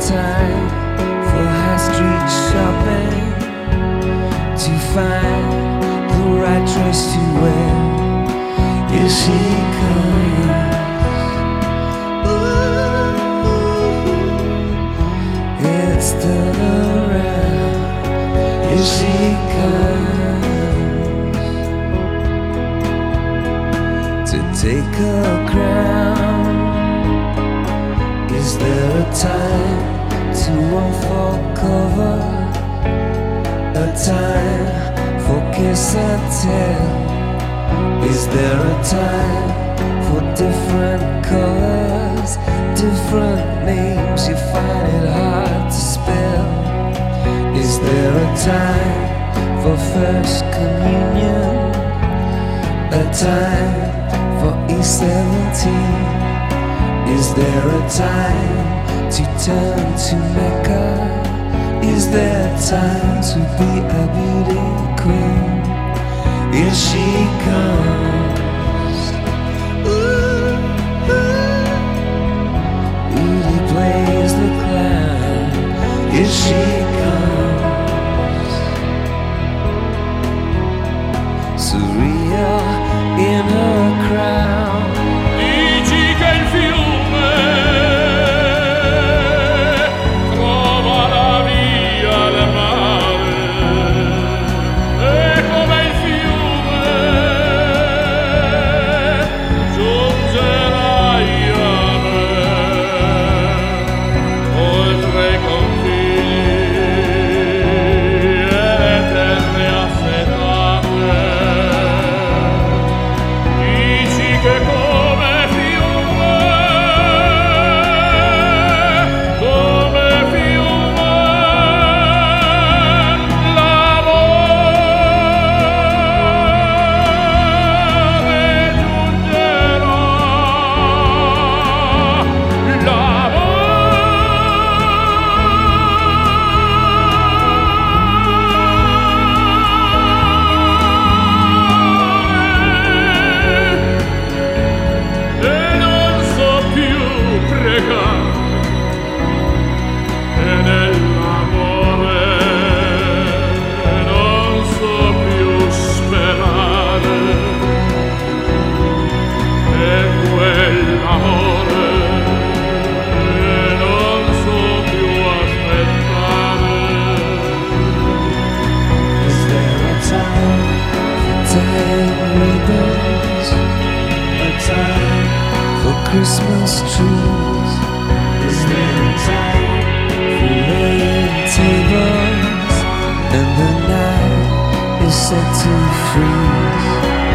time for high street shopping to find the right dress to wear. Here she comes. Ooh, it's still around. Here she comes to take a crown. Is there a time to unfold cover? A time for kiss and tell? Is there a time for different colors, different names? You find it hard to spell. Is there a time for first communion? A time for E17? Is there a time to turn to Mecca? Is there time to be a beauty queen? Here she comes. Ooh, ooh. Beauty plays the clown. Here she comes. Surreal Christmas trees? Is there time for laying tables? And the night is set to freeze?